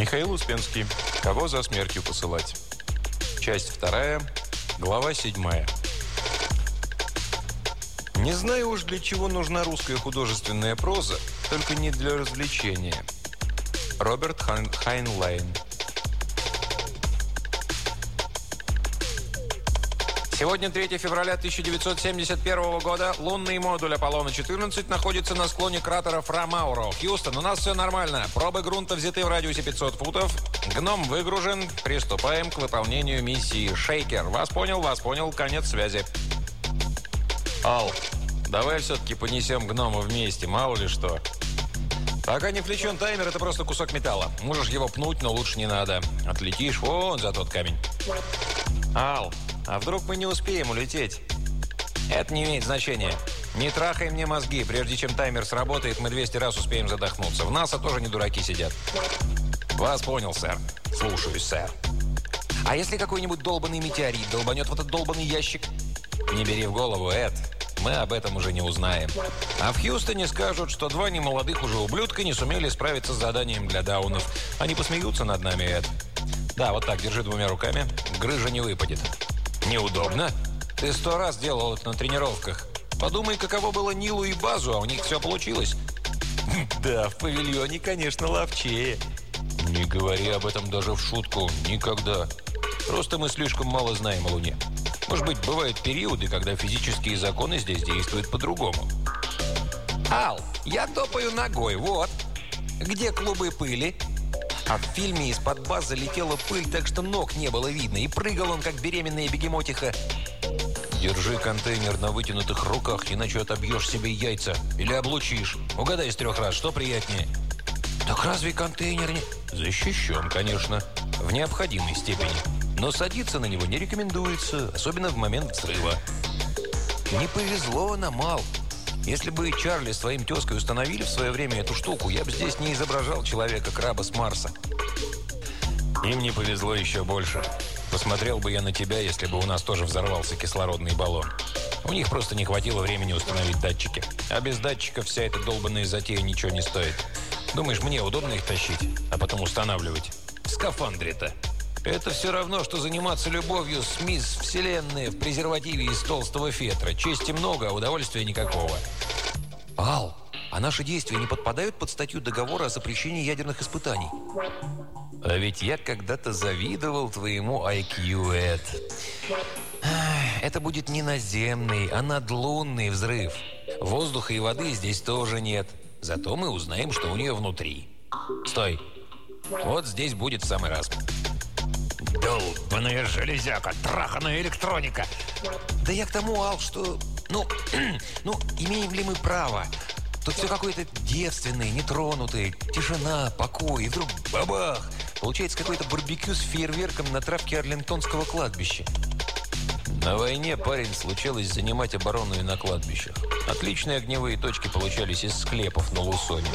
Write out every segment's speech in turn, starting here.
Михаил Успенский. Кого за смертью посылать? Часть вторая. Глава седьмая. Не знаю уж, для чего нужна русская художественная проза, только не для развлечения. Роберт Хайнлайн. Сегодня 3 февраля 1971 года. Лунный модуль Аполлона-14 находится на склоне кратера Фра Мауро. Хьюстон, у нас все нормально. Пробы грунта взяты в радиусе 500 футов. Гном выгружен. Приступаем к выполнению миссии «Шейкер». Вас понял, вас понял. Конец связи. Ал, давай все-таки понесем гнома вместе, мало ли что. Пока не включен таймер, это просто кусок металла. Можешь его пнуть, но лучше не надо. Отлетишь вон за тот камень. Ал, а вдруг мы не успеем улететь? Это не имеет значения. Не трахай мне мозги. Прежде чем таймер сработает, мы 200 раз успеем задохнуться. В НАСА тоже не дураки сидят. Вас понял, сэр. Слушаюсь, сэр. А если какой-нибудь долбанный метеорит долбанет в этот долбанный ящик? Не бери в голову, Эд. Мы об этом уже не узнаем. А в Хьюстоне скажут, что два немолодых уже ублюдка не сумели справиться с заданием для даунов. Они посмеются над нами, Эд. Да, вот так, держи двумя руками. Грыжа не выпадет. Неудобно. Ты сто раз делал это на тренировках. Подумай, каково было Нилу и Базу, а у них все получилось. Да, в павильоне, конечно, ловчее. Не говори об этом даже в шутку. Никогда. Просто мы слишком мало знаем о Луне. Может быть, бывают периоды, когда физические законы здесь действуют по-другому. Ал, я топаю ногой, вот. Где клубы пыли? А в фильме из-под базы летела пыль, так что ног не было видно. И прыгал он, как беременная бегемотиха. Держи контейнер на вытянутых руках, иначе отобьешь себе яйца. Или облучишь. Угадай из трех раз, что приятнее. Так разве контейнер не... Защищен, конечно. В необходимой степени. Но садиться на него не рекомендуется, особенно в момент взрыва. Не повезло нам, Мал. Если бы Чарли с твоим тезкой установили в свое время эту штуку, я бы здесь не изображал человека-краба с Марса. Им не повезло еще больше. Посмотрел бы я на тебя, если бы у нас тоже взорвался кислородный баллон. У них просто не хватило времени установить датчики. А без датчиков вся эта долбанная затея ничего не стоит. Думаешь, мне удобно их тащить, а потом устанавливать? В скафандре-то. Это все равно, что заниматься любовью с мисс Вселенная в презервативе из толстого фетра. Чести много, а удовольствия никакого. Ал, а наши действия не подпадают под статью договора о запрещении ядерных испытаний? А ведь я когда-то завидовал твоему IQ, Эд. Это будет не наземный, а надлунный взрыв. Воздуха и воды здесь тоже нет. Зато мы узнаем, что у нее внутри. Стой. Вот здесь будет в самый раз. Долбаная железяка, траханая электроника. Да я к тому, Ал, что... Ну, ну, имеем ли мы право? Тут все какое-то девственное, нетронутое, тишина, покой, и вдруг бабах! Получается какой-то барбекю с фейерверком на травке Арлингтонского кладбища. На войне парень случалось занимать оборону и на кладбищах. Отличные огневые точки получались из склепов на Лусоне.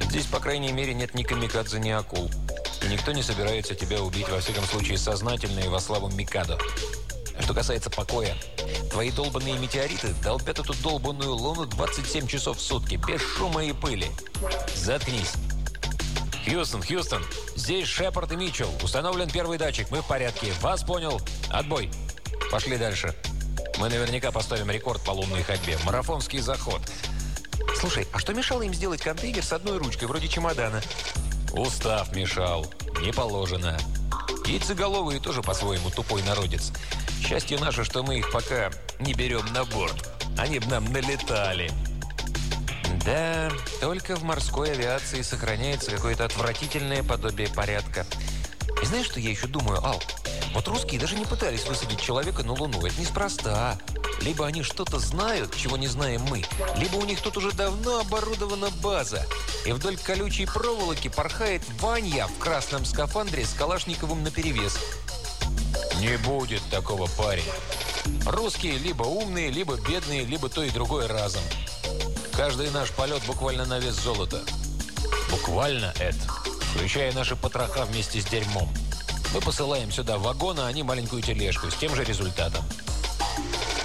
Здесь, по крайней мере, нет ни камикадзе, ни акул. И никто не собирается тебя убить, во всяком случае, сознательно и во славу Микадо. А что касается покоя, твои долбанные метеориты долбят эту долбанную луну 27 часов в сутки, без шума и пыли. Заткнись. Хьюстон, Хьюстон, здесь Шепард и Митчелл. Установлен первый датчик, мы в порядке. Вас понял. Отбой. Пошли дальше. Мы наверняка поставим рекорд по лунной ходьбе. Марафонский заход. Слушай, а что мешало им сделать контейнер с одной ручкой, вроде чемодана? Устав мешал. Не положено. Яйцеголовые тоже по-своему тупой народец. Счастье наше, что мы их пока не берем на борт. Они бы нам налетали. Да, только в морской авиации сохраняется какое-то отвратительное подобие порядка. И знаешь, что я еще думаю, Ал? Вот русские даже не пытались высадить человека на Луну. Это неспроста. Либо они что-то знают, чего не знаем мы, либо у них тут уже давно оборудована база. И вдоль колючей проволоки порхает Ваня в красном скафандре с Калашниковым наперевес. Не будет такого парень. Русские либо умные, либо бедные, либо то и другое разом. Каждый наш полет буквально на вес золота. Буквально это. Включая наши потроха вместе с дерьмом. Мы посылаем сюда вагон, а они маленькую тележку с тем же результатом.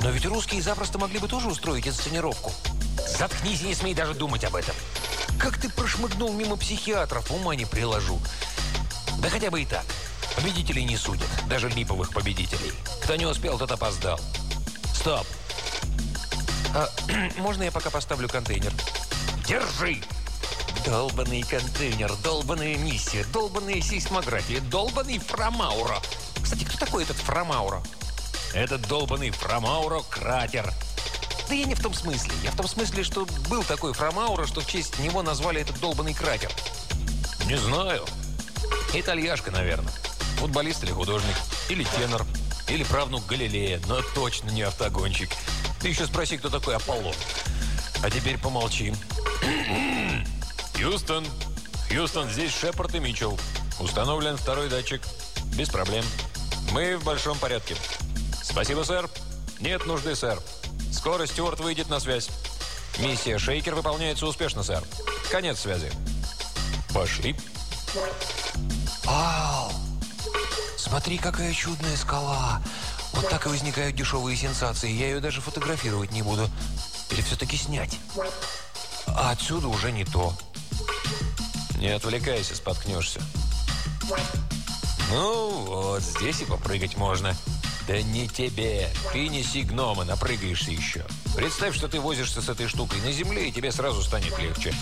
Но ведь русские запросто могли бы тоже устроить инсценировку. Заткнись и не смей даже думать об этом. Как ты прошмыгнул мимо психиатров, ума не приложу. Да хотя бы и так. Победителей не судят, даже липовых победителей. Кто не успел, тот опоздал. Стоп. А, можно я пока поставлю контейнер? Держи! Долбанный контейнер, долбаная миссия, долбаная сейсмография, долбанный Фрамауро. Кстати, кто такой этот Фрамауро? Этот долбанный Фрамауро – кратер. Да я не в том смысле. Я в том смысле, что был такой Фрамауро, что в честь него назвали этот долбанный кратер. Не знаю. Итальяшка, наверное. Футболист или художник. Или тенор. Или правнук Галилея. Но точно не автогонщик. Ты еще спроси, кто такой Аполлон. А теперь помолчим. Хьюстон. Хьюстон, здесь Шепард и Митчелл. Установлен второй датчик. Без проблем. Мы в большом порядке. Спасибо, сэр. Нет нужды, сэр. Скоро Стюарт выйдет на связь. Миссия «Шейкер» выполняется успешно, сэр. Конец связи. Пошли. Ау! Смотри, какая чудная скала. Вот так и возникают дешевые сенсации. Я ее даже фотографировать не буду. Или все-таки снять? А отсюда уже не то. Не отвлекайся, споткнешься. Ну вот, здесь и попрыгать можно. Да не тебе. Ты неси гнома, напрыгаешься еще. Представь, что ты возишься с этой штукой на земле, и тебе сразу станет легче.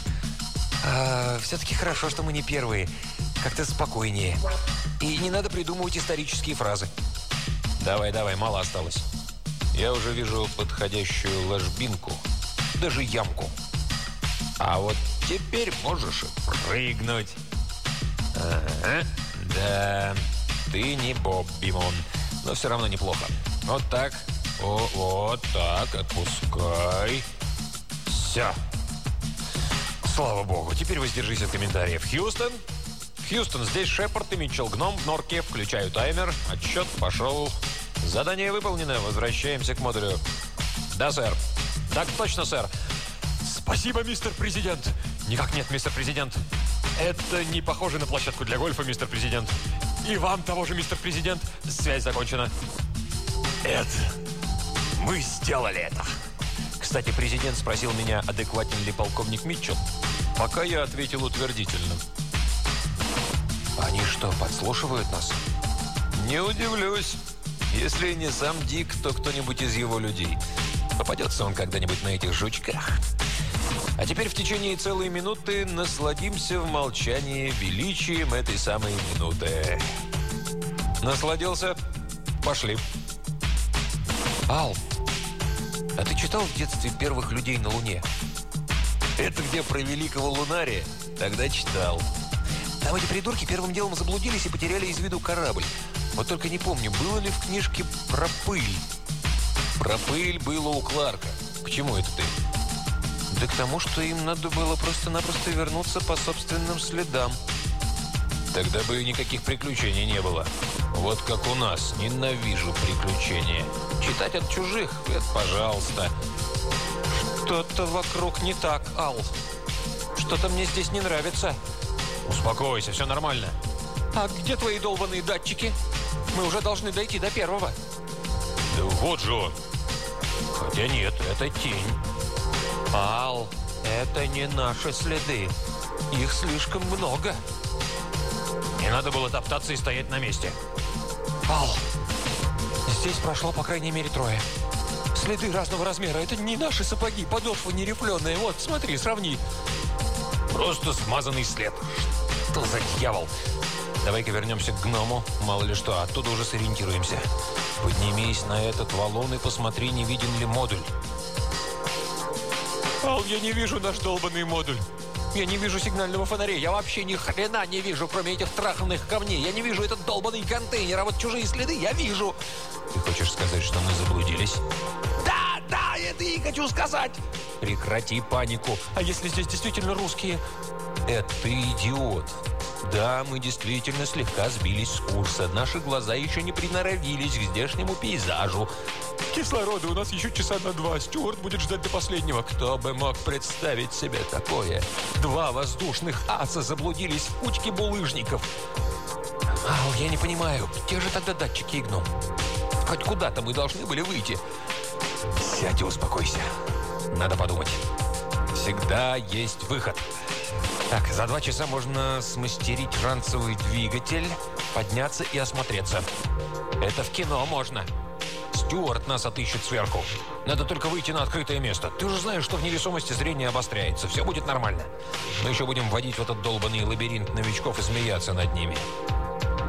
А, Все-таки хорошо, что мы не первые. Как-то спокойнее. И не надо придумывать исторические фразы. Давай, давай, мало осталось. Я уже вижу подходящую ложбинку. Даже ямку. А вот теперь можешь прыгнуть. Ага, да, ты не Бобби Мон, но все равно неплохо. Вот так, О, вот так, отпускай. Все. Слава богу, теперь воздержись от комментариев. Хьюстон? Хьюстон, здесь Шепард и Митчелл Гном в норке. Включаю таймер. Отсчет пошел. Задание выполнено. Возвращаемся к модулю. Да, сэр. Так точно, сэр. Спасибо, мистер президент. Никак нет, мистер президент. Это не похоже на площадку для гольфа, мистер президент. И вам того же, мистер президент. Связь закончена. Эд, мы сделали это. Кстати, президент спросил меня, адекватен ли полковник Митчелл. Пока я ответил утвердительно. Они что, подслушивают нас? Не удивлюсь. Если не сам Дик, то кто-нибудь из его людей. Попадется он когда-нибудь на этих жучках. А теперь в течение целой минуты насладимся в молчании величием этой самой минуты. Насладился? Пошли. Ал, а ты читал в детстве первых людей на Луне? Это где про великого лунария? Тогда читал. Там эти придурки первым делом заблудились и потеряли из виду корабль. Вот только не помню, было ли в книжке про пыль. Про пыль было у Кларка. К чему это ты? Да к тому, что им надо было просто-напросто вернуться по собственным следам. Тогда бы и никаких приключений не было. Вот как у нас. Ненавижу приключения. Читать от чужих – это пожалуйста. Что-то вокруг не так, Ал. Что-то мне здесь не нравится. Успокойся, все нормально. А где твои долбанные датчики? Мы уже должны дойти до первого. Да вот же он. Хотя нет, это тень. Ал, это не наши следы. Их слишком много. Не надо было топтаться и стоять на месте. Ал, здесь прошло по крайней мере трое. Следы разного размера. Это не наши сапоги, подошва не. Вот, смотри, сравни. Просто смазанный след. Что за дьявол? Давай-ка вернемся к гному. Мало ли что, оттуда уже сориентируемся. Поднимись на этот валун и посмотри, не виден ли модуль. Ал, я не вижу наш долбанный модуль. Я не вижу сигнального фонаря. Я вообще ни хрена не вижу, кроме этих траханных камней. Я не вижу этот долбанный контейнер, а вот чужие следы я вижу. Ты хочешь сказать, что мы заблудились? Да, да, это и хочу сказать. Прекрати панику. А если здесь действительно русские? Это ты идиот. Да, мы действительно слегка сбились с курса. Наши глаза еще не приноровились к здешнему пейзажу. Кислорода у нас еще часа на два. Стюарт будет ждать до последнего. Кто бы мог представить себе такое? Два воздушных аса заблудились в кучке булыжников. Ау, я не понимаю, где же тогда датчики и? Хоть куда-то мы должны были выйти. Сядь и успокойся. Надо подумать. Всегда есть выход. Так, за два часа можно смастерить ранцевый двигатель, подняться и осмотреться. Это в кино можно. Стюарт нас отыщет сверху. Надо только выйти на открытое место. Ты уже знаешь, что в невесомости зрение обостряется. Все будет нормально. Мы еще будем вводить в этот долбанный лабиринт новичков и смеяться над ними.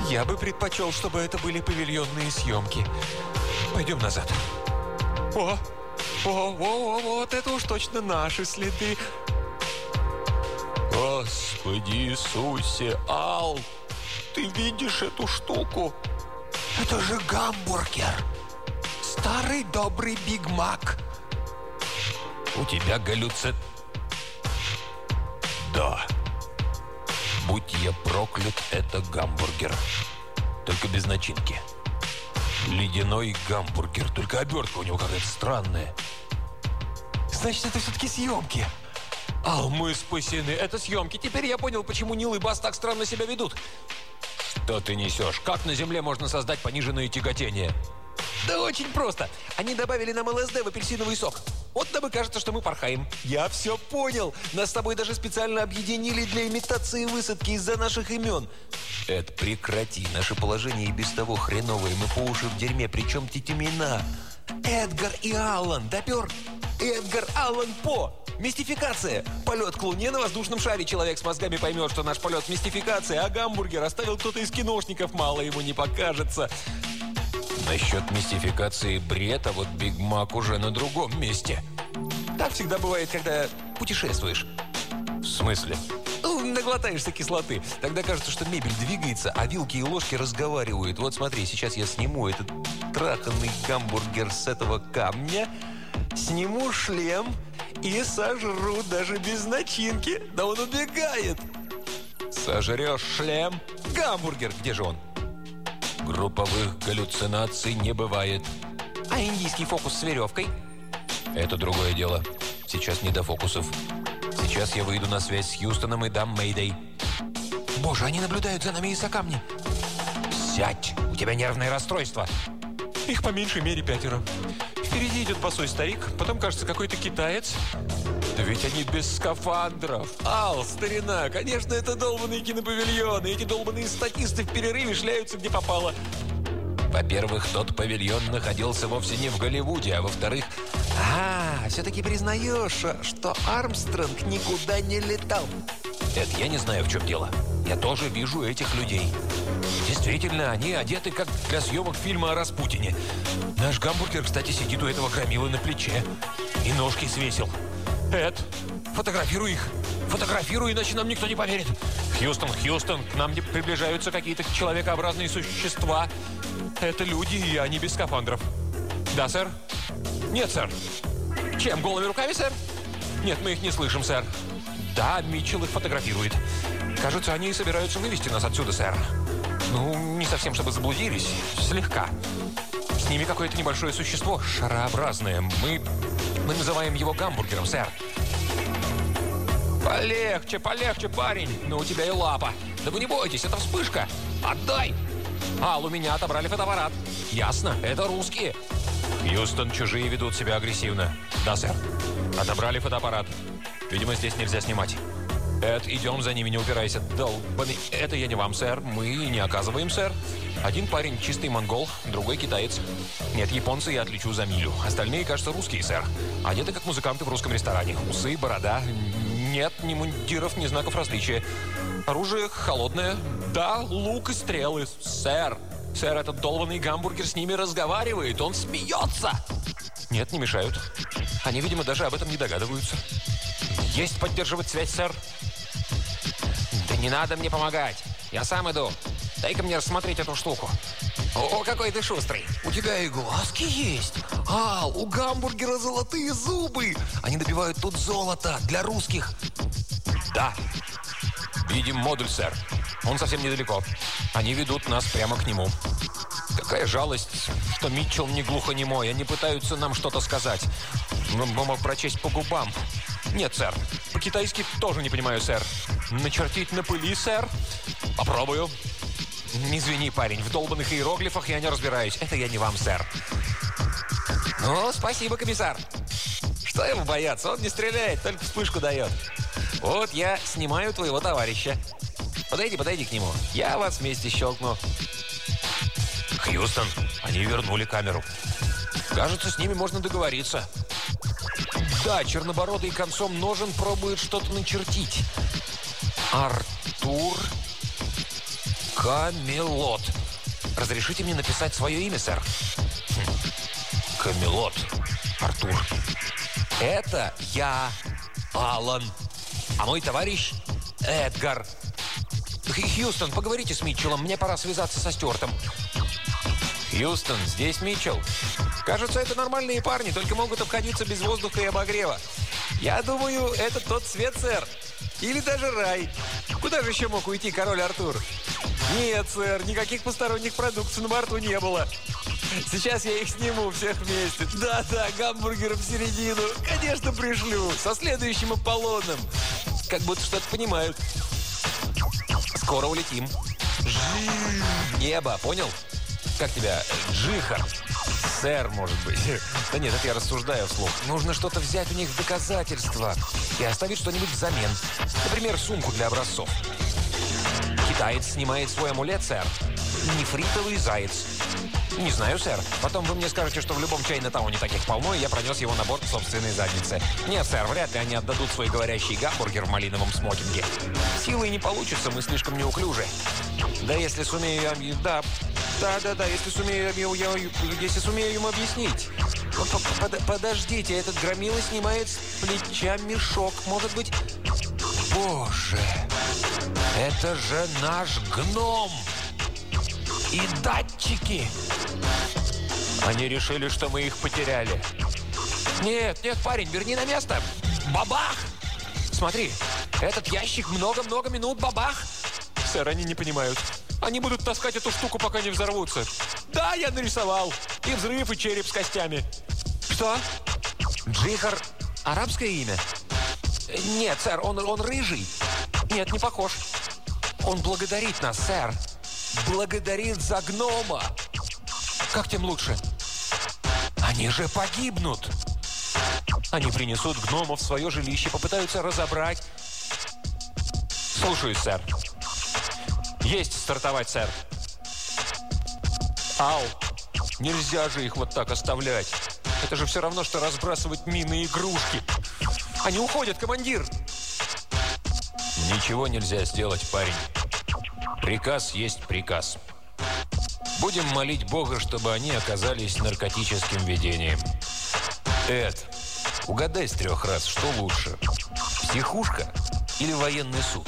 Я бы предпочел, чтобы это были павильонные съемки. Пойдем назад. О, о, о, о, вот это уж точно наши следы. Господи Иисусе, Ал, ты видишь эту штуку? Это же гамбургер. Старый добрый Биг Мак. У тебя галлюци... Да. Будь я проклят, это гамбургер. Только без начинки. Ледяной гамбургер, только обертка у него какая-то странная. Значит, это все-таки съемки. Ал, мы спасены. Это съемки. Теперь я понял, почему Нил и Бас так странно себя ведут. Что ты несешь? Как на Земле можно создать пониженное тяготение? Да очень просто. Они добавили нам ЛСД в апельсиновый сок. Вот и кажется, что мы порхаем. Я все понял. Нас с тобой даже специально объединили для имитации высадки из-за наших имен. Эд, прекрати. Наше положение и без того хреновое. Мы по уши в дерьме. Причем тетимина. Эдгар и Аллан. Допер? Эдгар Аллан По. Мистификация. Полет к Луне на воздушном шаре. Человек с мозгами поймет, что наш полет мистификация, а гамбургер оставил кто-то из киношников. Мало ему не покажется. Насчет мистификации бред, а вот Биг Мак уже на другом месте. Так всегда бывает, когда путешествуешь. В смысле? Ну, наглотаешься кислоты. Тогда кажется, что мебель двигается, а вилки и ложки разговаривают. Вот смотри, сейчас я сниму этот траханный гамбургер с этого камня, сниму шлем и сожру даже без начинки. Да он убегает. Сожрешь шлем. Гамбургер, где же он? Групповых галлюцинаций не бывает. А индийский фокус с веревкой? Это другое дело. Сейчас не до фокусов. Сейчас я выйду на связь с Хьюстоном и дам Мэйдэй. Боже, они наблюдают за нами из-за камня. Сядь, у тебя нервное расстройство. Их по меньшей мере пятеро. Впереди идет босой старик, потом, кажется, какой-то китаец. Да ведь они без скафандров. Ал, старина, конечно, это долбанные кинопавильоны. Эти долбанные статисты в перерыве шляются где попало. Во-первых, тот павильон находился вовсе не в Голливуде, а во-вторых... А, все-таки признаешь, что Армстронг никуда не летал. Это я не знаю, в чем дело. Я тоже вижу этих людей. Действительно, они одеты, как для съемок фильма о Распутине. Наш гамбургер, кстати, сидит у этого громилы на плече. И ножки свесил. Эд, фотографируй их. Фотографируй, иначе нам никто не поверит. Хьюстон, Хьюстон, к нам приближаются какие-то человекообразные существа. Это люди, и они без скафандров. Да, сэр? Нет, сэр. Чем, голыми руками, сэр? Нет, мы их не слышим, сэр. Да, Митчелл их фотографирует. Кажется, они собираются вывести нас отсюда, сэр. Ну, не совсем, чтобы заблудились. Слегка. С ними какое-то небольшое существо, шарообразное. Мы, мы называем его гамбургером, сэр. Полегче, полегче, парень. Ну, у тебя и лапа. Да вы не бойтесь, это вспышка. Отдай! Ал, у меня отобрали фотоаппарат. Ясно, это русские. Хьюстон, чужие ведут себя агрессивно. Да, сэр. Отобрали фотоаппарат. Видимо, здесь нельзя снимать. Эд, идем за ними, не упирайся. Долбанный. Это я не вам, сэр. Мы не оказываем, сэр. Один парень чистый монгол, другой китаец. Нет, японцы я отличу за милю. Остальные, кажется, русские, сэр. Одеты как музыканты в русском ресторане. Усы, борода. Нет ни мундиров, ни знаков различия. Оружие холодное. Да, лук и стрелы. Сэр, сэр, этот долбанный гамбургер с ними разговаривает. Он смеется. Нет, не мешают. Они, видимо, даже об этом не догадываются. Есть поддерживать связь, сэр. Да не надо мне помогать. Я сам иду. Дай-ка мне рассмотреть эту штуку. О, какой ты шустрый. У тебя и глазки есть. А, у гамбургера золотые зубы. Они добивают тут золото для русских. Да. Видим модуль, сэр. Он совсем недалеко. Они ведут нас прямо к нему. Какая жалость, что Митчелл не глухонемой. Они пытаются нам что-то сказать. Мы мог прочесть по губам. Нет, сэр. По-китайски тоже не понимаю, сэр. Начертить на пыли, сэр? Попробую. Извини, парень, в долбанных иероглифах я не разбираюсь. Это я не вам, сэр. Ну, спасибо, комиссар. Что ему бояться? Он не стреляет, только вспышку дает. Вот я снимаю твоего товарища. Подойди, подойди к нему. Я вас вместе щелкну. Хьюстон, они вернули камеру. Кажется, с ними можно договориться. Да, чернобородый концом ножен пробует что-то начертить. Артур Камелот. Разрешите мне написать свое имя, сэр? Камелот. Артур. Это я, Алан. А мой товарищ Эдгар. Хьюстон, поговорите с Митчеллом. Мне пора связаться со Стюартом. Хьюстон, здесь Митчелл. Кажется, это нормальные парни, только могут обходиться без воздуха и обогрева. Я думаю, это тот свет, сэр. Или даже рай. Куда же еще мог уйти король Артур? Нет, сэр, никаких посторонних продуктов на борту не было. Сейчас я их сниму всех вместе. Да-да, гамбургеры в середину. Конечно, пришлю. Со следующим Аполлоном. Как будто что-то понимают. Скоро улетим. Небо, понял? Как тебя? Джихар. Сэр, может быть. Да нет, это я рассуждаю вслух. Нужно что-то взять у них в доказательство и оставить что-нибудь взамен. Например, сумку для образцов. Китаец снимает свой амулет, сэр. Нефритовый заяц. Не знаю, сэр. Потом вы мне скажете, что в любом Чайна-тауне таких полно, и я пронес его на борт в собственной заднице. Нет, сэр, вряд ли они отдадут свой говорящий гамбургер в малиновом смокинге. Силой не получится, мы слишком неуклюжи. Да если сумею. Да, да, да, да, если сумею я... Если сумею им объяснить. Подождите, этот громила снимает с плеча мешок. Может быть... Боже, это же наш гном! И датчики! Они решили, что мы их потеряли. Нет, нет, парень, верни на место. Бабах! Смотри, этот ящик много-много минут бабах. Сэр, они не понимают. Они будут таскать эту штуку, пока не взорвутся. Да, я нарисовал. И взрыв, и череп с костями. Что? Джихар – арабское имя? Нет, сэр, он, он рыжий. Нет, не похож. Он благодарит нас, сэр. Благодарит за гнома. Как тем лучше? Они же погибнут. Они принесут гнома в свое жилище, попытаются разобрать. Слушаюсь, сэр. Есть стартовать, сэр. Ау, нельзя же их вот так оставлять. Это же все равно, что разбрасывать мины и игрушки. Они уходят, командир. Ничего нельзя сделать, парень. Приказ есть приказ. Будем молить Бога, чтобы они оказались наркотическим видением. Эд, угадай с трех раз, что лучше? Психушка или военный суд?